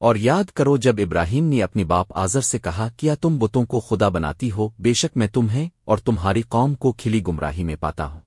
اور یاد کرو جب ابراہیم نے اپنی باپ آزر سے کہا، کیا تم بتوں کو خدا بناتی ہو؟ بے شک میں تمہیں اور تمہاری قوم کو کھلی گمراہی میں پاتا ہوں۔